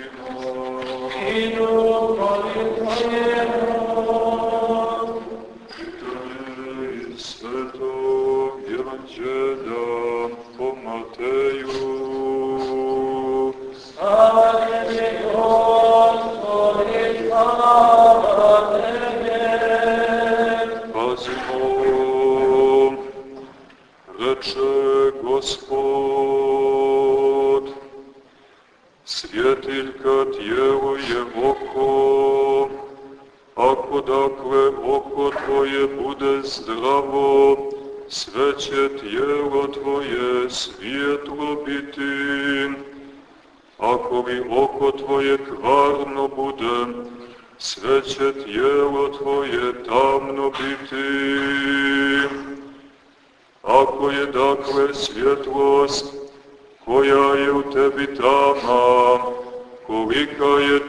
Amen.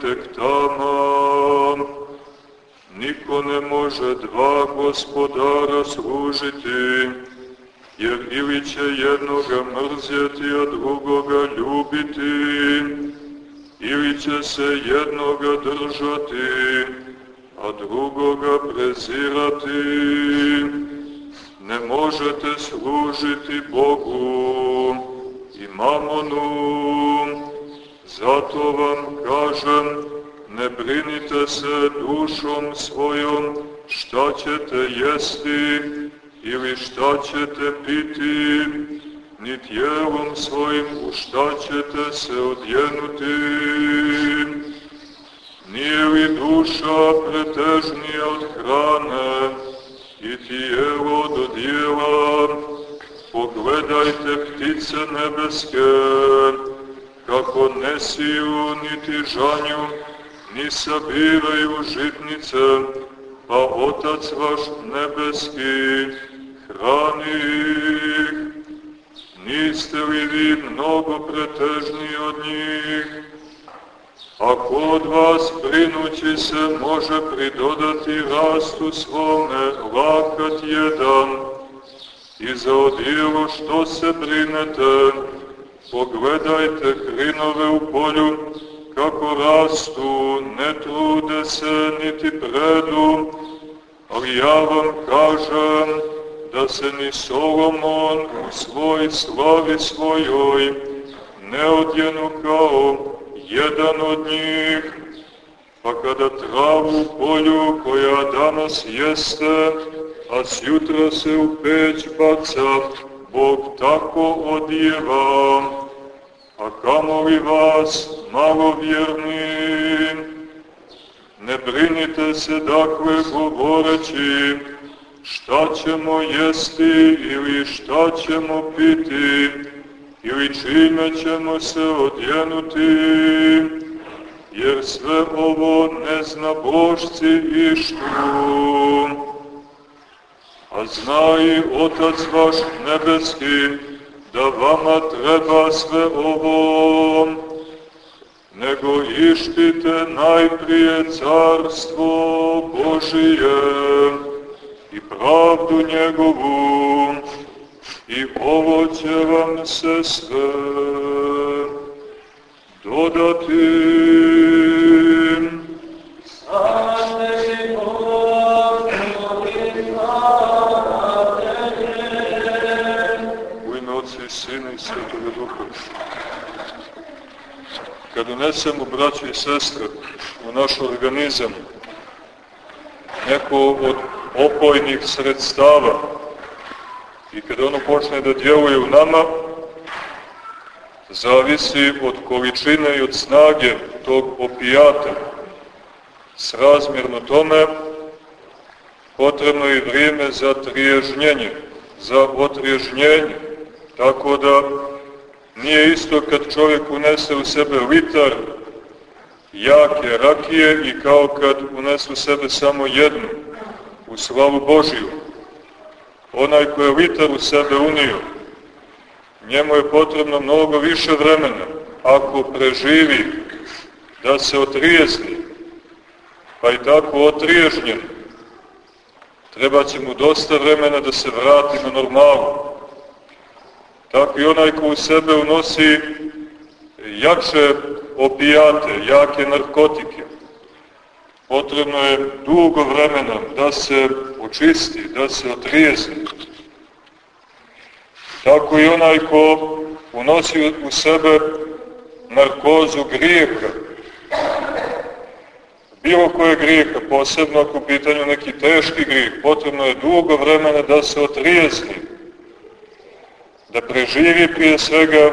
tek tamo. Niko ne može dva gospodara služiti, jer ili će jednoga mrzjeti, a drugoga ljubiti, ili će se jednoga držati, a drugoga prezirati. Ne možete služiti Bogu i mamonu, Zato vam kažem, ne brinite se dušom svojom šta ćete jesti ili šta ćete piti, ni tijelom svojim u šta ćete se odjenuti. Nije li duša pretežnija od hrane i tijelo do dijela? Pogledajte ptice nebeske, kako ne siju, niti žanju, ni sabiraju žitnice, pa Otac vaš nebeski hrani ih. Niste li vi mnogo pretežni od njih? Ako od vas prinući se može pridodati rastu svome lakat jedan, i za odijelo što se brinete, Pogledajte hrinove u polju, kako rastu, ne trude se, niti predu, ali ja vam kažem da se ni Solomon u svoj slavi svojoj ne odjenu kao jedan od njih, pa kada travu polju koja danas jeste, a sjutra se u peć baca, Bog tako odjeva, a kamoli vas, malovjerni, ne brinite se dakle govoreći šta ćemo jesti ili šta ćemo piti ili čime ćemo se odjenuti, jer sve ovo ne zna bošci i štu a zna i Otac vaš nebeski da vama treba sve ovo, nego ištite najprije carstvo Božije i pravdu njegovu i ovo će vam se sve dodati. I Svetoga Duha. Kad unesemo, braćo i sestre, u naš organizam neko od opojnih sredstava i kada ono počne da djeluje u nama, zavisi od količine i od snage tog opijata. Srazmjerno tome, potrebno je vrijeme za triježnjenje, za otriježnjenje. Tako da nije isto kad čovjek unese u sebe litar jake rakije i kao kad unese u sebe samo jednu, u slavu Božiju. Onaj ko je litar u sebe unio, njemu je potrebno mnogo više vremena, ako preživi, da se otrijezni, pa i tako otriježnjen, treba će mu dosta vremena da se vrati na normalu tako i onaj ko u sebe unosi jakše opijate, jake narkotike. Potrebno je dugo vremena da se očisti, da se otrijezni. Tako i onaj ko unosi u sebe narkozu grijeha, bilo koje grijeha, posebno ako u pitanju neki teški grijeh, potrebno je dugo vremena da se otrijezni da preživi prije svega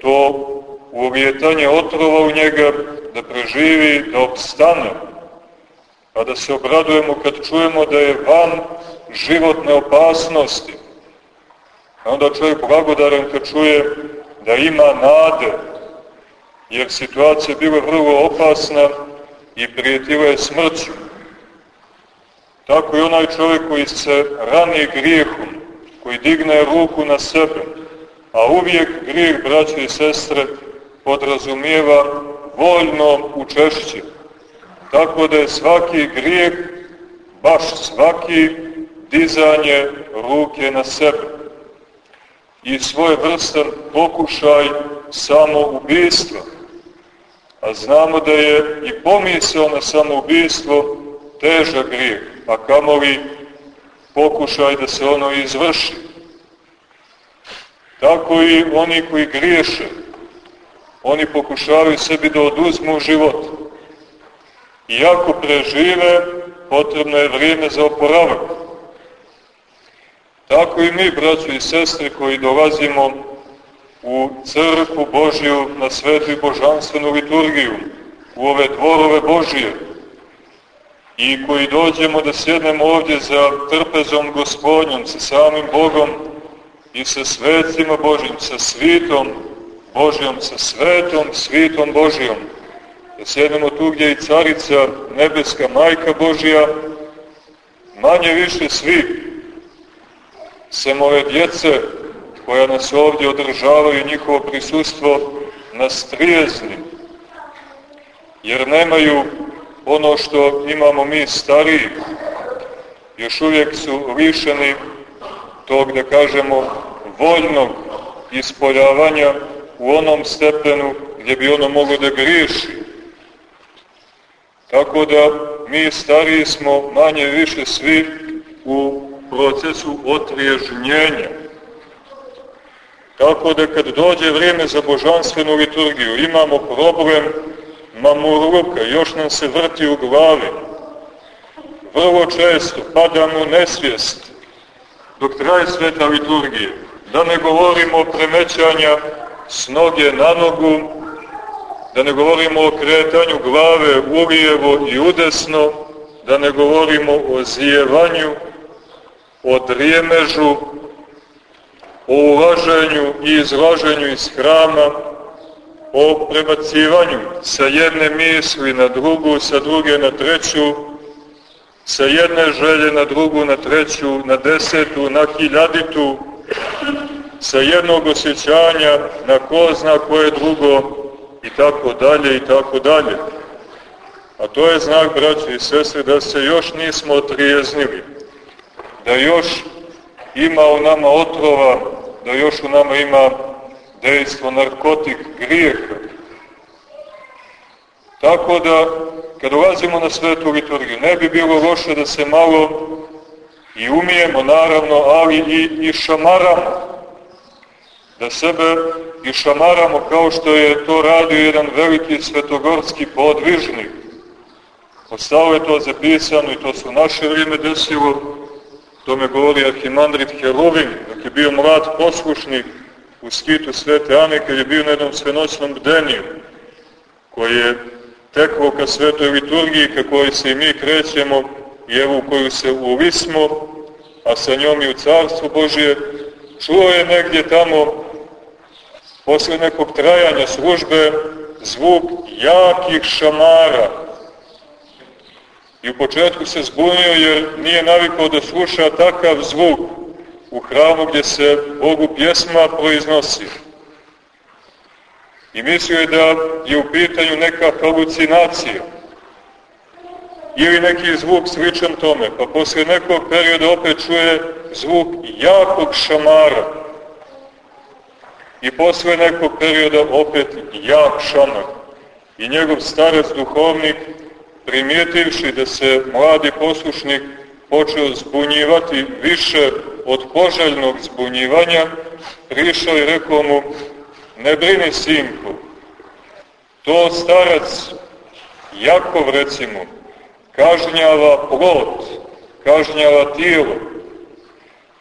to uvjetanje otrova u njega, da preživi, da obstane, a da se obradujemo kad čujemo da je van životne opasnosti. A onda čovjek blagodaran kad čuje da ima nade, jer situacija bila vrlo opasna i prijetila je smrću. Tako i onaj čovjek koji se rani grijehom, koji digne ruku na sebe, a uvijek grijeh, braće i sestre, podrazumijeva voljno učešće. Tako da je svaki grijeh, baš svaki dizanje ruke na sebe i svoj vrstan pokušaj samoubistva. A znamo da je i pomisao na samoubistvo težak grijeh, a kamoli pokušaj da se ono izvrši. Tako i oni koji griješe, oni pokušavaju sebi da oduzmu život. I ako prežive, potrebno je vrijeme za oporavak. Tako i mi, braćo i sestre, koji dolazimo u crkvu Božiju na svetu i božanstvenu liturgiju, u ove dvorove Božije, i koji dođemo da sjednemo ovdje za trpezom gospodnjom, sa samim Bogom i sa svecima Božim, sa svitom Božjom, sa svetom, svitom Božijom, da sjednemo tu gdje i carica, nebeska majka Božija, manje više svi, sem ove djece koja nas ovdje održavaju njihovo prisustvo nas trijezni, jer nemaju ono što imamo mi stariji, još uvijek su lišeni tog, da kažemo, voljnog ispoljavanja u onom stepenu gdje bi ono moglo da griješi. Tako da mi stariji smo manje više svi u procesu otvježnjenja. Tako da kad dođe vrijeme za božanstvenu liturgiju imamo problem mamurluka, još nam se vrti u glavi. Vrlo često padamo u nesvijest dok traje sveta liturgija. Da ne govorimo o premećanja s noge na nogu, da ne govorimo o kretanju glave ulijevo i udesno, da ne govorimo o zijevanju, o drijemežu, o ulaženju i izlaženju iz hrama, o prebacivanju sa jedne misli na drugu, sa druge na treću, sa jedne želje na drugu, na treću, na desetu, na hiljaditu, sa jednog osjećanja na ko zna koje drugo i tako dalje i tako dalje. A to je znak, braći i sestre, da se još nismo otrijeznili, da još ima u nama otrova, da još u nama ima dejstvo narkotik grijeha. Tako da, kad ulazimo na svetu liturgiju, ne bi bilo loše da se malo i umijemo, naravno, ali i, i šamaramo da sebe išamaramo kao što je to radio jedan veliki svetogorski podvižnik. Ostalo je to zapisano i to se u naše vrijeme desilo, to me govori Arhimandrit Herovin, dok je bio mlad poslušnik u skitu Svete Ane, kad je bio na jednom svenoćnom bdeniju, koji je teklo ka svetoj liturgiji, ka kojoj se i mi krećemo, i evo u koju se uvismo, a sa njom i u Carstvo Božije, čuo je negdje tamo posle nekog trajanja službe zvuk jakih šamara. I u početku se zbunio jer nije navikao da sluša takav zvuk u hramu gdje se Bogu pjesma proiznosi. I mislio je da je u pitanju neka halucinacija ili neki zvuk sličan tome, pa posle nekog perioda opet čuje zvuk jakog šamara i posle nekog perioda opet jak šamar. I njegov starac duhovnik, primijetivši da se mladi poslušnik počeo zbunjivati više od poželjnog zbunjivanja, prišao i rekao mu, ne brini sinku, to starac Jakov recimo, kažnjava plot, kažnjava tijelo,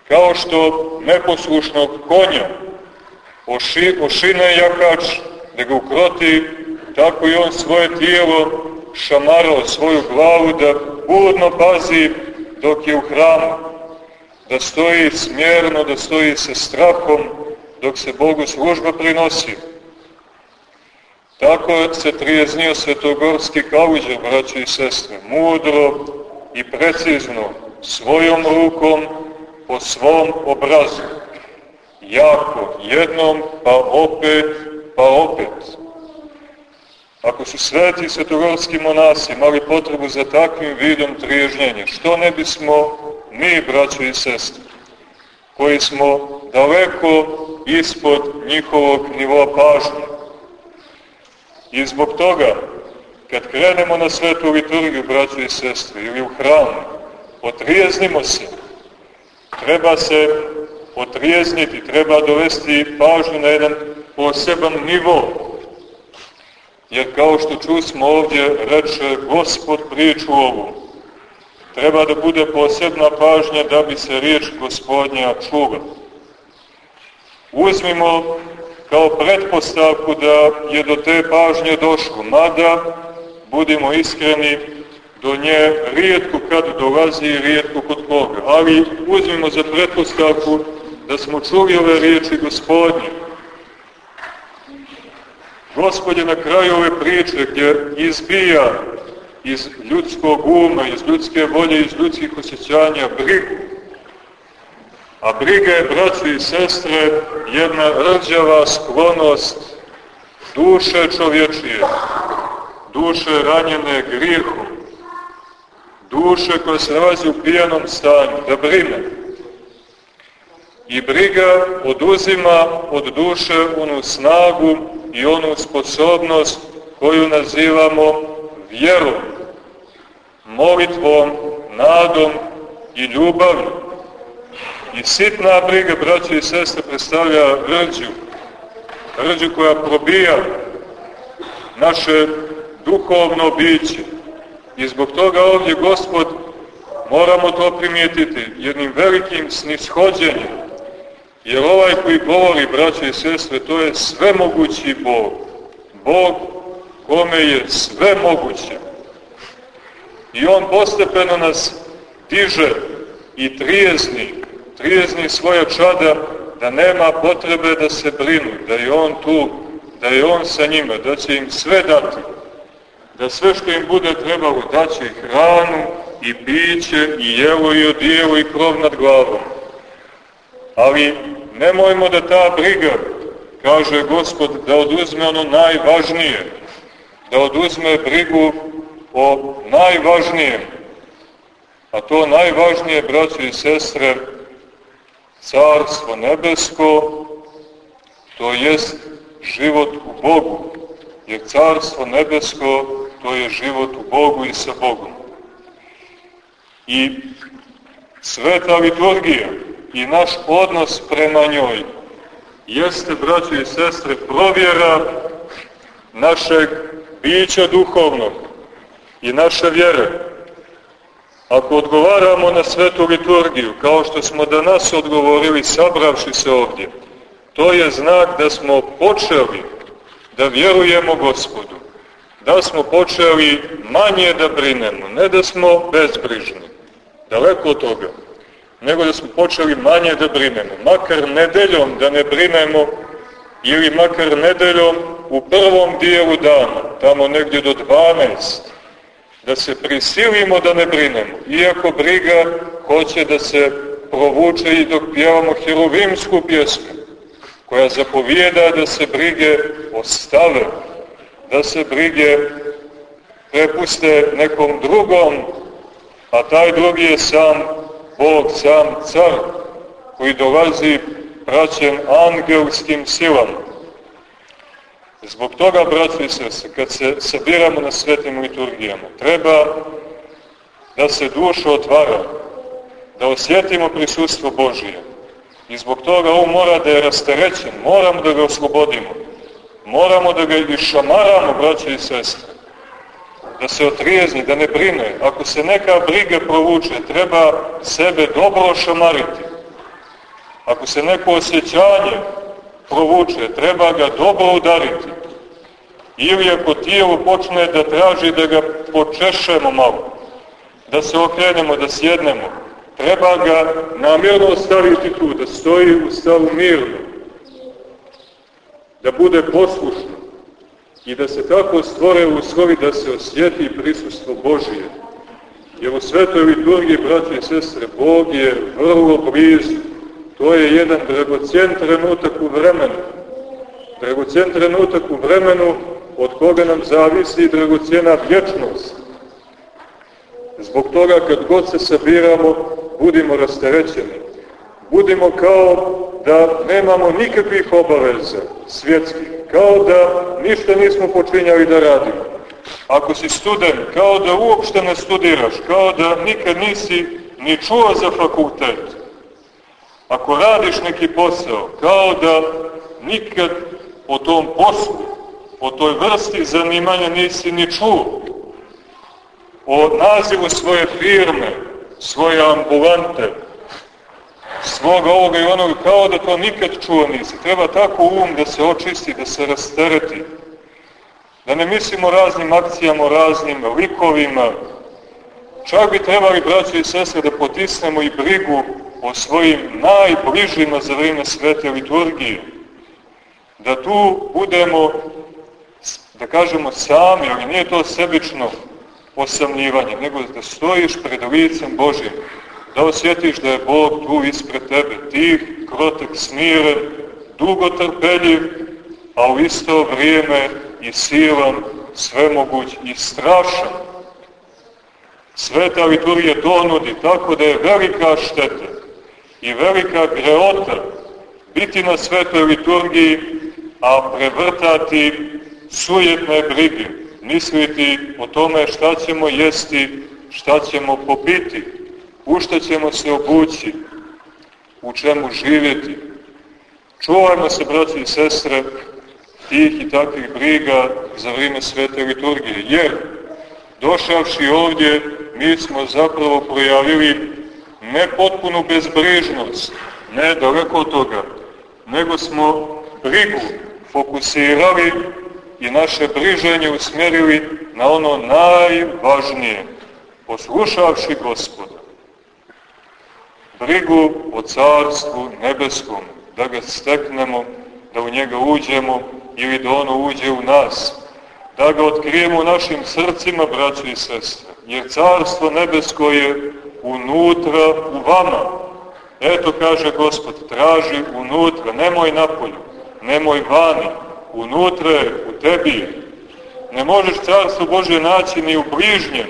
kao što neposlušnog konja oši, ošine jakač da ga ukroti, tako i on svoje tijelo šamarao svoju glavu da budno pazi dok je u hramu, da stoji smjerno, da stoji sa strahom dok se Bogu služba prinosi. Tako se trijeznio svetogorski kauđer, braći i sestre, mudro i precizno, svojom rukom, po svom obrazu. Jako, jednom, pa opet, pa opet. Ako su sveti svetogorski monasi imali potrebu za takvim vidom triježnjenja, što ne bismo mi, braćo i sestre, koji smo daleko ispod njihovog nivoa pažnje. I zbog toga, kad krenemo na svetu liturgiju, braćo i sestre, ili u hramu, otrijeznimo se, treba se otrijezniti, treba dovesti pažnju na jedan poseban nivo, Jer kao što čusmo ovdje, reče Gospod priču ovu, treba da bude posebna pažnja da bi se riječ gospodnja čuva. Uzmimo kao pretpostavku da je do te pažnje došlo, mada, budimo iskreni, do nje rijetko kad dolazi i rijetko kod koga. Ali uzmimo za pretpostavku da smo čuli ove riječi gospodnje, Gospod je na kraju ove priče gdje izbija iz ljudskog uma, iz ljudske volje, iz ljudskih osjećanja brigu. A briga je, braći i sestre, jedna rđava sklonost duše čovječije, duše ranjene grijehom, duše koja se nalazi u pijanom stanju, da brine. I briga oduzima od duše onu snagu i onu sposobnost koju nazivamo vjerom, molitvom, nadom i ljubavlju. I sitna briga, braći i sestre, predstavlja rđu, rđu koja probija naše duhovno biće. I zbog toga ovdje Gospod, moramo to primijetiti, jednim velikim snishođenjem, Jer ovaj koji govori, braće i sestre, to je svemogući Bog. Bog kome je sve moguće. I On postepeno nas diže i trijezni, trijezni svoja čada, da nema potrebe da se brinu, da je On tu, da je On sa njima, da će im sve dati, da sve što im bude trebalo, daće i hranu, i piće, i jelo, i odijelo, i krov nad glavom ali nemojmo da ta briga, kaže Gospod, da oduzme ono najvažnije, da oduzme brigu o najvažnijem, a to najvažnije, braći i sestre, Carstvo nebesko, to jest život u Bogu, jer Carstvo nebesko to je život u Bogu i sa Bogom. I sveta liturgija, i naš odnos prema njoj jeste, braći i sestre, provjera našeg bića duhovnog i naše vjere. Ako odgovaramo na svetu liturgiju, kao što smo danas odgovorili sabravši se ovdje, to je znak da smo počeli da vjerujemo gospodu, da smo počeli manje da brinemo, ne da smo bezbrižni, daleko od toga nego da smo počeli manje da brinemo. Makar nedeljom da ne brinemo ili makar nedeljom u prvom dijelu dana, tamo negdje do 12, da se prisilimo da ne brinemo. Iako briga hoće da se provuče i dok pjevamo herovimsku pjesmu, koja zapovijeda da se brige ostave, da se brige prepuste nekom drugom, a taj drugi je sam Bog sam car koji dolazi praćen angelskim silama. Zbog toga, braći i srce, kad se sabiramo na svetim liturgijama, treba da se duša otvara, da osjetimo prisustvo Božije. I zbog toga on mora da je rasterećen, moramo da ga oslobodimo. Moramo da ga išamaramo, braće i sestre. Da se otrijezni, da ne brine. Ako se neka briga provuče, treba sebe dobro šamariti. Ako se neko osjećanje provuče, treba ga dobro udariti. Ili ako tijelo počne da traži da ga počešemo malo, da se okrenemo, da sjednemo, treba ga namjerno staviti tu, da stoji u stavu mirno, da bude poslušno i da se tako stvore uslovi da se osjeti prisustvo Božije. Jer u svetoj liturgiji, braći i sestre, Bog je vrlo blizu. To je jedan dragocjen trenutak u vremenu. Dragocjen trenutak u vremenu od koga nam zavisi dragocjena vječnost. Zbog toga kad god se sabiramo, budimo rasterećeni. Budimo kao da nemamo nikakvih obaveza svjetskih, kao da ništa nismo počinjali da radimo. Ako si student, kao da uopšte ne studiraš, kao da nikad nisi ni čuo za fakultet. Ako radiš neki posao, kao da nikad o tom poslu, o toj vrsti zanimanja nisi ni čuo. O nazivu svoje firme, svoje ambulante, svoga ovoga i onoga, kao da to nikad čuo nisi. Treba tako um da se očisti, da se rastereti. Da ne mislimo raznim akcijama, raznim likovima. Čak bi trebali, braći i sestre, da potisnemo i brigu o svojim najbližima za vreme svete liturgije. Da tu budemo, da kažemo, sami, ali nije to sebično osamljivanje, nego da stojiš pred licem Božim, da osjetiš da je Bog tu ispred tebe, tih, krotek, smiren, dugotrpeljiv, a u isto vrijeme i silan, svemoguć i strašan. Sveta liturgija donudi tako da je velika šteta i velika greota biti na svetoj liturgiji, a prevrtati sujetne brige, misliti o tome šta ćemo jesti, šta ćemo popiti, u šta ćemo se obući, u čemu živjeti. Čuvajmo se, braći i sestre, tih i takvih briga za vrijeme svete liturgije, jer došavši ovdje, mi smo zapravo projavili ne potpunu bezbrižnost, ne daleko od toga, nego smo brigu fokusirali i naše briženje usmjerili na ono najvažnije, poslušavši gospoda. Brigu o carstvu nebeskom, da ga steknemo, da u njega uđemo ili da ono uđe u nas, da ga otkrijemo u našim srcima, braći i sestre, jer carstvo nebesko je unutra u vama. Eto, kaže Gospod, traži unutra, nemoj napolju, nemoj vani, unutra je, u tebi Ne možeš carstvo Bože naći ni u bližnjem,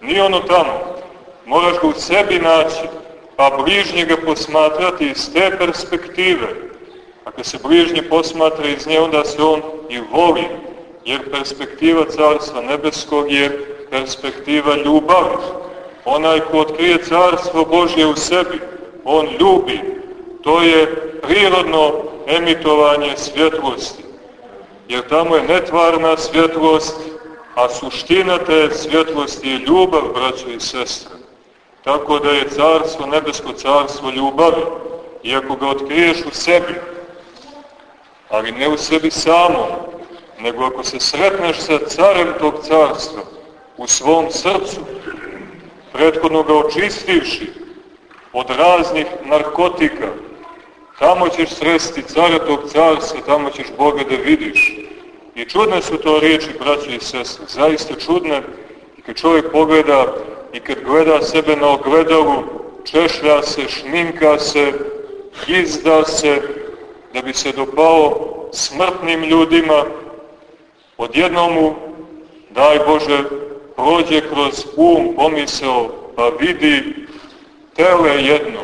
ni ono tamo. Moraš ga u sebi naći, pa bližnjega posmatrati iz te perspektive. Ako se bližnji posmatra iz nje, onda se on i voli, jer perspektiva Carstva Nebeskog je perspektiva ljubavi. Onaj ko otkrije Carstvo Božje u sebi, on ljubi. To je prirodno emitovanje svjetlosti. Jer tamo je netvarna svjetlost, a suština te svjetlosti je ljubav, braćo i sestre. Tako da je carstvo, nebesko carstvo ljubavi. I ako ga otkriješ u sebi, ali ne u sebi samom, nego ako se sretneš sa carem tog carstva u svom srcu, prethodno ga očistivši od raznih narkotika, tamo ćeš sresti cara tog carstva, tamo ćeš Boga da vidiš. I čudne su to riječi, braće i sestre, zaista čudne, i kad čovjek pogleda i kad gleda sebe na ogledalu, češlja se, šminka se, izda se, da bi se dopao smrtnim ljudima, odjednom mu, daj Bože, prođe kroz um, pomisao, pa vidi tele jedno.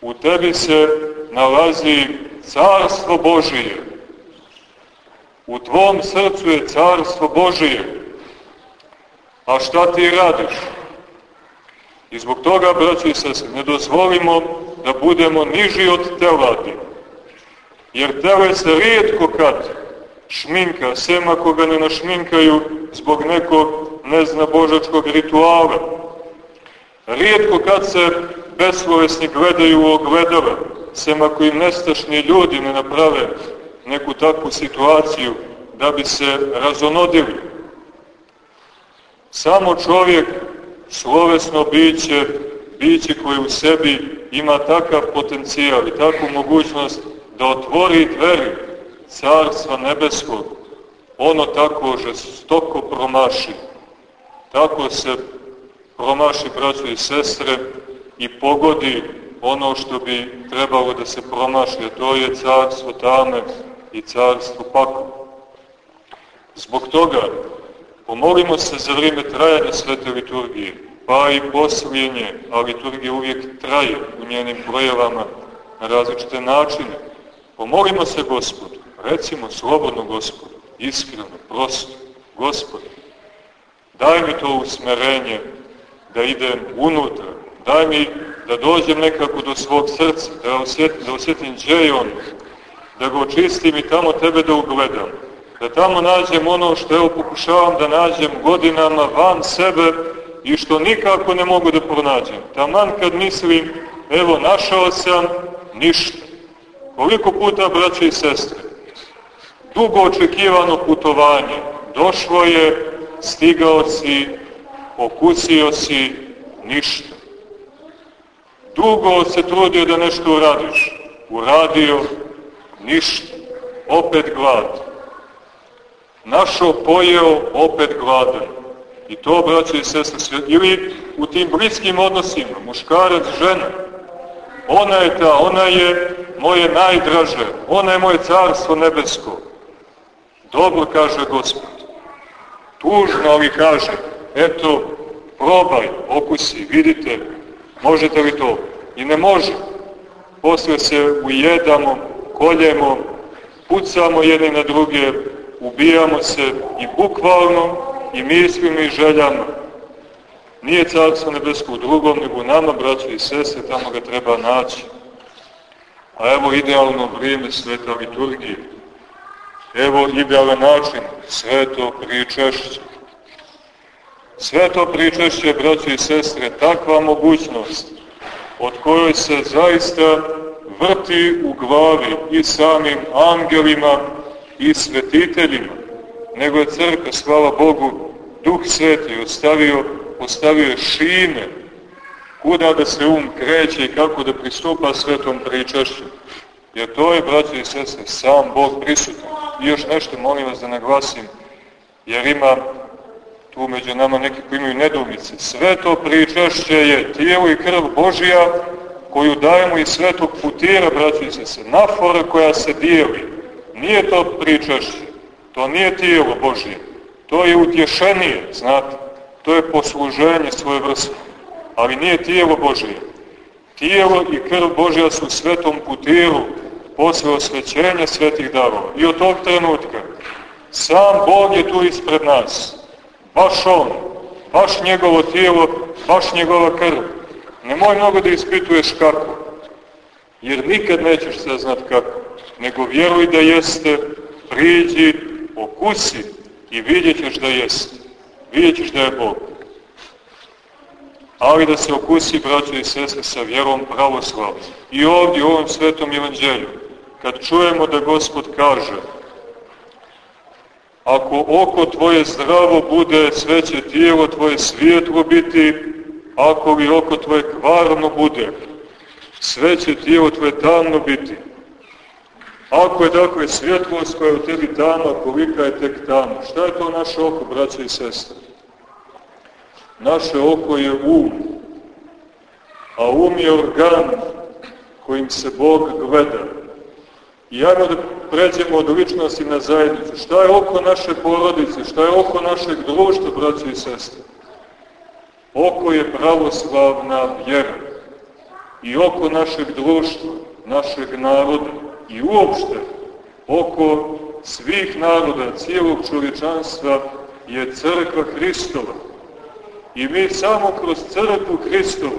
U tebi se nalazi carstvo Božije. U tvom srcu je carstvo Božije. A šta ti radiš? I zbog toga, braći sese, ne dozvolimo da budemo niži od teladi. Jer tele se rijetko kad šminka, sem ako ga ne našminkaju zbog nekog nezna božačkog rituala. Rijetko kad se beslovesni gledaju u ogledale, sem ako im nestašni ljudi ne naprave neku takvu situaciju da bi se razonodili. Samo čovjek, slovesno biće, biće koje u sebi ima takav potencijal i takvu mogućnost da otvori dveri Carstva Nebeskog, ono tako žestoko promaši. Tako se promaši, braćo i sestre, i pogodi ono što bi trebalo da se promaši, a to je carstvo tame i carstvo pakla. Zbog toga, pomolimo se za vrijeme trajanja svete liturgije, pa i poslije a liturgija uvijek traje u njenim projevama na različite načine. Pomolimo se gospodu, recimo slobodno gospodu, iskreno, prosto, gospodu, daj mi to usmerenje da idem unutra, daj mi da dođem nekako do svog srca, da osjetim, da osjetim gdje je on, da ga očistim i tamo tebe da ugledam, da tamo nađem ono što evo pokušavam da nađem godinama van sebe i što nikako ne mogu da pronađem. Taman kad mislim, evo našao sam, ništa. Koliko puta, braće i sestre, dugo očekivano putovanje, došlo je, stigao si, okusio si, ništa. Dugo se trudio da nešto uradiš, uradio, ništa, opet glad. Našao, pojeo, opet gladan. I to, braće i sestre, ili u tim bliskim odnosima, muškarac, žena, ona je ta, ona je moje najdraže, ona je moje carstvo nebesko. Dobro, kaže Gospod. Tužno, ali kaže, eto, probaj, okusi, vidite, možete li to? I ne može. Posle se ujedamo, koljemo, pucamo jedni na druge, ubijamo se i bukvalno, i mislima i željama. Nije carstvo nebesko u drugom, nego nama, braći i sestre, tamo ga treba naći. A evo idealno vrijeme sveta liturgije. Evo idealan način, sveto pričešće. Sveto pričešće, braći i sestre, takva mogućnost od kojoj se zaista vrti u glavi i samim angelima i svetiteljima, nego je crkva, svala Bogu, Duh Sveti ostavio, ostavio šine kuda da se um kreće i kako da pristupa svetom pričašću. Jer to je, braći i sestre, sam Bog prisutan. I još nešto, molim vas da naglasim, jer ima tu među nama neki koji imaju nedomice. Sveto pričašće je tijelo i krv Božija koju dajemo iz svetog putira, braći i sestre, nafora koja se dijeli. Nije to pričašće, to nije tijelo Božije, to je utješenije, znate, to je posluženje svoje vrste, ali nije tijelo Božije. Tijelo i krv Božja su svetom putiru posle osvećenja svetih darova. I od tog trenutka sam Bog je tu ispred nas. Baš On, baš njegovo tijelo, baš njegova krv. Nemoj mnogo da ispituješ kako, jer nikad nećeš se znat kako, nego vjeruj da jeste, priđi, okusi i vidjet ćeš da jeste. Vidjet ćeš da je Bog. Ali da se okusi, braćo i sestre, sa vjerom pravoslavnom. I ovdje u ovom svetom evanđelju, kad čujemo da Gospod kaže ako oko tvoje zdravo bude, sve će tijelo tvoje svijetlo biti, ako li oko tvoje kvarno bude, sve će tijelo tvoje tamno biti. Ako je dakle svjetlost koja je u tebi tama, kolika je tek tamo? Šta je to naše oko, braće i sestre? Naše oko je um, a um je organ kojim se Bog gleda. I ajmo da pređemo od ličnosti na zajednicu. Šta je oko naše porodice? Šta je oko našeg društva, braće i sestre? Oko je pravoslavna vjera. I oko našeg društva, našeg naroda i uopšte oko svih naroda, cijelog čovječanstva je crkva Hristova. I mi samo kroz crkvu Hristovu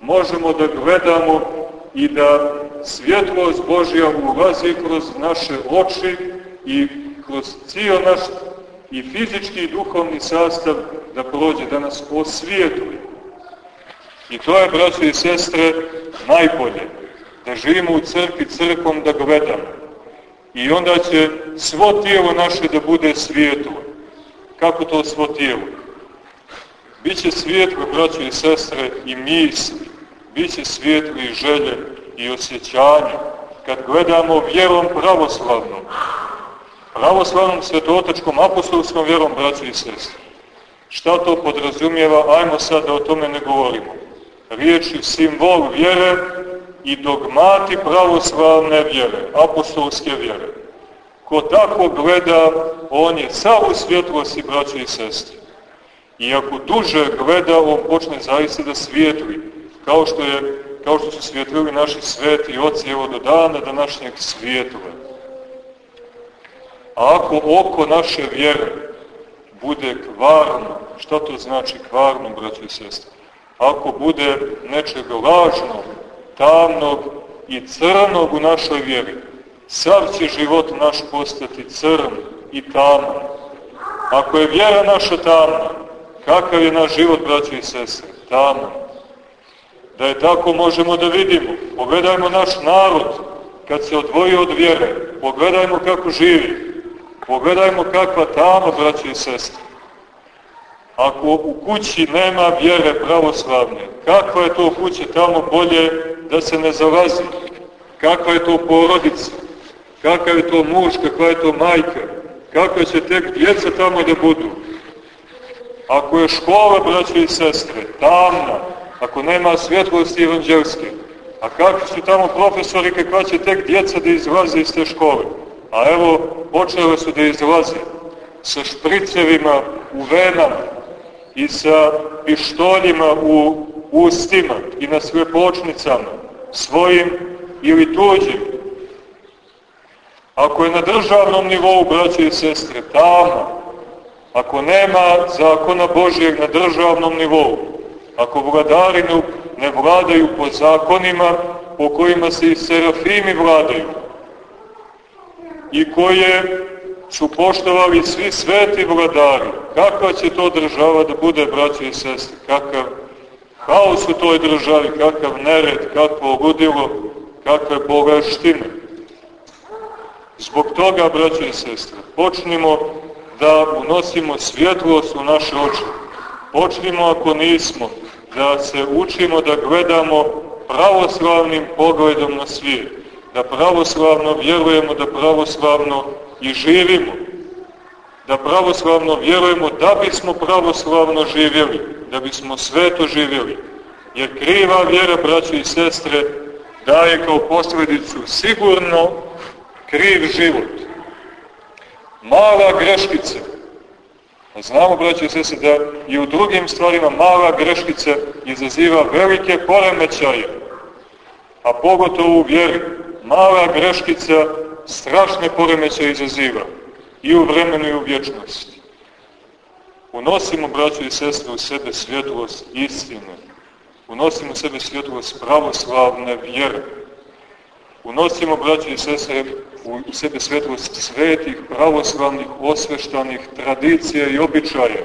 možemo da gledamo i da svjetlost Božja ulazi kroz naše oči i kroz cijel naš i fizički i duhovni sastav da prođe, da nas osvijetuje. I to je, braći i sestre, najbolje. Da živimo u crkvi crkvom da gledamo. I onda će svo tijelo naše da bude svijetlo. Kako to svo tijelo? Biće svijetlo, braći i sestre, i misli. Biće svijetlo i želje i osjećanja. Kad gledamo vjerom pravoslavnom, pravoslavnom svetotačkom apostolskom vjerom, braći i sestre. Šta to podrazumijeva? Ajmo sad da o tome ne govorimo. Riječi simbol vjere i dogmati pravoslavne vjere, apostolske vjere. Ko tako gleda, on je sav u svjetlosti, braći i sestre. I ako duže gleda, on počne zaista da svijetli, kao što, je, kao što su svjetlili naši sveti oci, evo do dana današnjeg svijetle. A ako oko naše vjere bude kvarno, šta to znači kvarno, braći i sestre? Ako bude nečega lažnog, tamnog i crnog u našoj vjeri, sav će život naš postati crn i taman. Ako je vjera naša tamna, kakav je naš život, braći i sestre? Taman. Da je tako možemo da vidimo. Pogledajmo naš narod, kad se odvoji od vjere, pogledajmo kako živi. Pogledajmo kakva tamo, braći i sestre. Ako u kući nema vjere pravoslavne, kakva je to kuća tamo bolje da se ne zalazi? Kakva je to porodica? Kakav je to muž, kakva je to majka? Kakva će tek djeca tamo da budu? Ako je škola, braći i sestre, tamna, ako nema svjetlosti evanđelske, a kakvi su tamo profesori, kakva će tek djeca da izlaze iz te škole? A evo, počele su da izlaze sa špricevima u venama i sa pištoljima u ustima i na svepočnicama, svojim ili tuđim. Ako je na državnom nivou, braće i sestre, tamo, ako nema zakona Božijeg na državnom nivou, ako vladari ne vladaju po zakonima po kojima se i serafimi vladaju, i koje su poštovali svi sveti vladari. Kakva će to država da bude, braće i sestre? Kakav haos u toj državi, kakav nered, kakvo ludilo, kakve bogaštine. Zbog toga, braće i sestre, počnimo da unosimo svjetlost u naše oči. Počnimo, ako nismo, da se učimo da gledamo pravoslavnim pogledom na svijet da pravoslavno vjerujemo, da pravoslavno i živimo, da pravoslavno vjerujemo da bismo pravoslavno živjeli, da bismo sveto živjeli. Jer kriva vjera, braći i sestre, daje kao posledicu sigurno kriv život. Mala greškica. Znamo, braći i sestre, da i u drugim stvarima mala greškica izaziva velike poremećaje, a pogotovo u vjeri mala greškica strašne poremeće izaziva i u vremenu i u vječnosti. Unosimo, braćo i sestre, u sebe svjetlost istine. Unosimo u sebe svjetlost pravoslavne vjere. Unosimo, braćo i sestre, u sebe svjetlost svetih, pravoslavnih, osveštanih tradicija i običaja.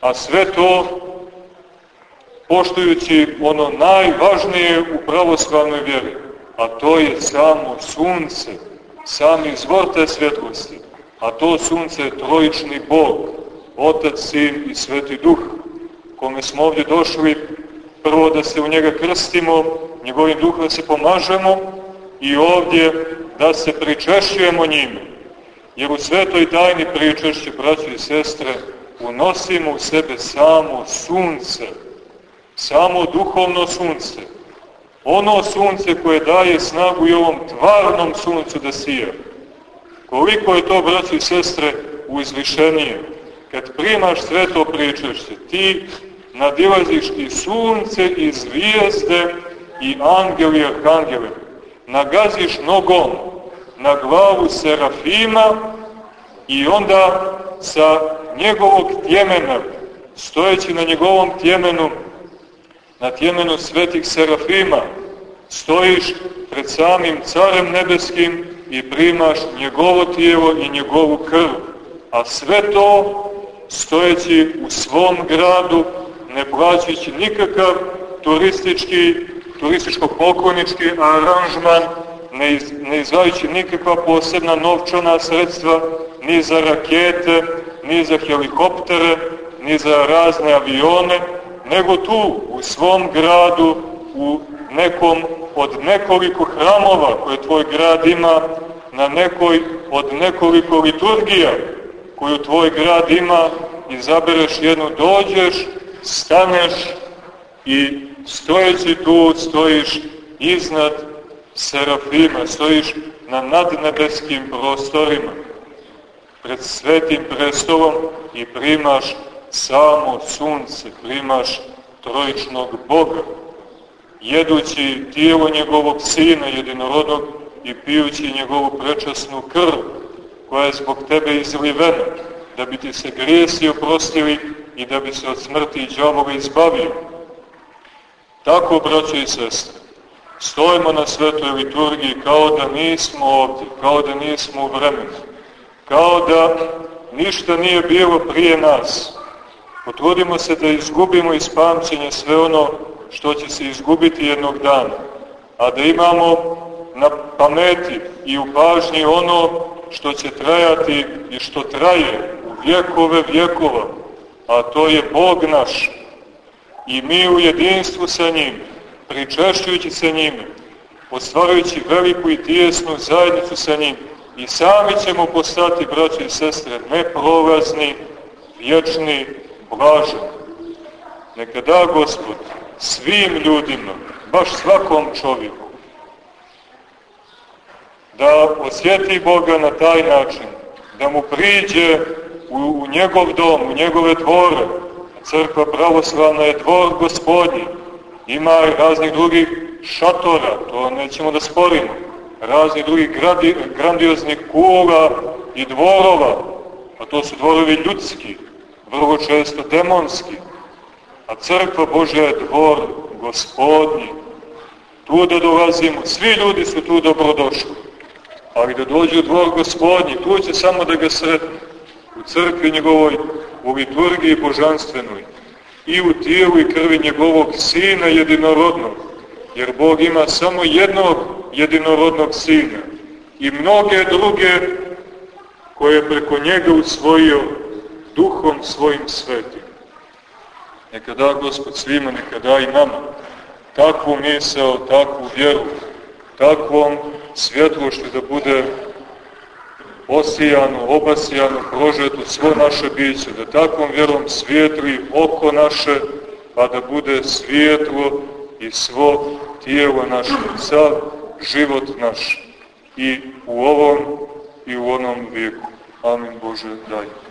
A sve to poštujući ono najvažnije u pravoslavnoj vjeri, a to je samo sunce, sam izvor te svjetlosti, a to sunce je trojični Bog, Otac, Sin i Sveti Duh, kome smo ovdje došli prvo da se u njega krstimo, njegovim duhom da se pomažemo i ovdje da se pričešćujemo njime. Jer u svetoj tajni pričešće, braći i sestre, unosimo u sebe samo sunce, samo duhovno sunce, ono sunce koje daje snagu i ovom tvarnom suncu da sija. Koliko je to, braći i sestre, uzvišenije. Kad primaš sveto pričešće, ti nadilaziš i sunce, i zvijezde, i angeli, i arhangele. Nagaziš nogom na glavu Serafima i onda sa njegovog tjemena, stojeći na njegovom tjemenu, na tjemenu svetih Serafima, stojiš pred samim Carem Nebeskim i primaš njegovo tijelo i njegovu krv. A sve to stojeći u svom gradu, ne plaćajući nikakav turistički, turističko-poklonički aranžman, ne, ne izvajući nikakva posebna novčana sredstva, ni za rakete, ni za helikoptere, ni za razne avione, nego tu, u svom gradu, u nekom od nekoliko hramova koje tvoj grad ima, na nekoj od nekoliko liturgija koju tvoj grad ima, izabereš jednu, dođeš, staneš i stojeći tu stojiš iznad serafima, stojiš na nadnebeskim prostorima, pred svetim prestolom i primaš samo sunce, primaš trojičnog Boga, jedući tijelo njegovog sina jedinorodnog i pijući njegovu prečasnu krv, koja je zbog tebe izlivena, da bi ti se grijesi oprostili i da bi se od smrti i džavova izbavio. Tako, braćo i sestre, stojimo na svetoj liturgiji kao da nismo ovdje, kao da nismo u vremenu, kao da ništa nije bilo prije nas. Potrudimo se da izgubimo iz pamćenja sve ono što će se izgubiti jednog dana, a da imamo na pameti i u pažnji ono što će trajati i što traje u vjekove vjekova, a to je Bog naš. I mi u jedinstvu sa njim, pričešćujući se njime, ostvarujući veliku i tijesnu zajednicu sa njim, i sami ćemo postati, braći i sestre, neprolazni, vječni, blaženi. Neka da Gospod svim ljudima, baš svakom čovjeku, da osjeti Boga na taj način, da mu priđe u, u njegov dom, u njegove dvore. Crkva pravoslavna je dvor gospodnji, ima raznih drugih šatora, to nećemo da sporimo, raznih drugih gradi, grandioznih kula i dvorova, a to su dvorovi ljudski, vrlo često demonski, a crkva Božja je dvor gospodnji. Tu da dolazimo, svi ljudi su tu dobrodošli, ali da dođu u dvor gospodnji, tu će samo da ga sretne, u crkvi njegovoj, u liturgiji božanstvenoj, i u tijelu i krvi njegovog sina jedinorodnog, jer Bog ima samo jednog jedinorodnog sina i mnoge druge koje je preko njega usvojio duhom svojim svetim. Neka da Gospod svima, neka da i nama takvu misao, takvu vjeru, takvom svjetlošću da bude osijano, obasijano, prožeto svo naše biće, da takvom vjerom svijetli oko naše, pa da bude svijetlo i svo tijelo naše, sav život naš i u ovom i u onom vijeku. Amin Bože, daj.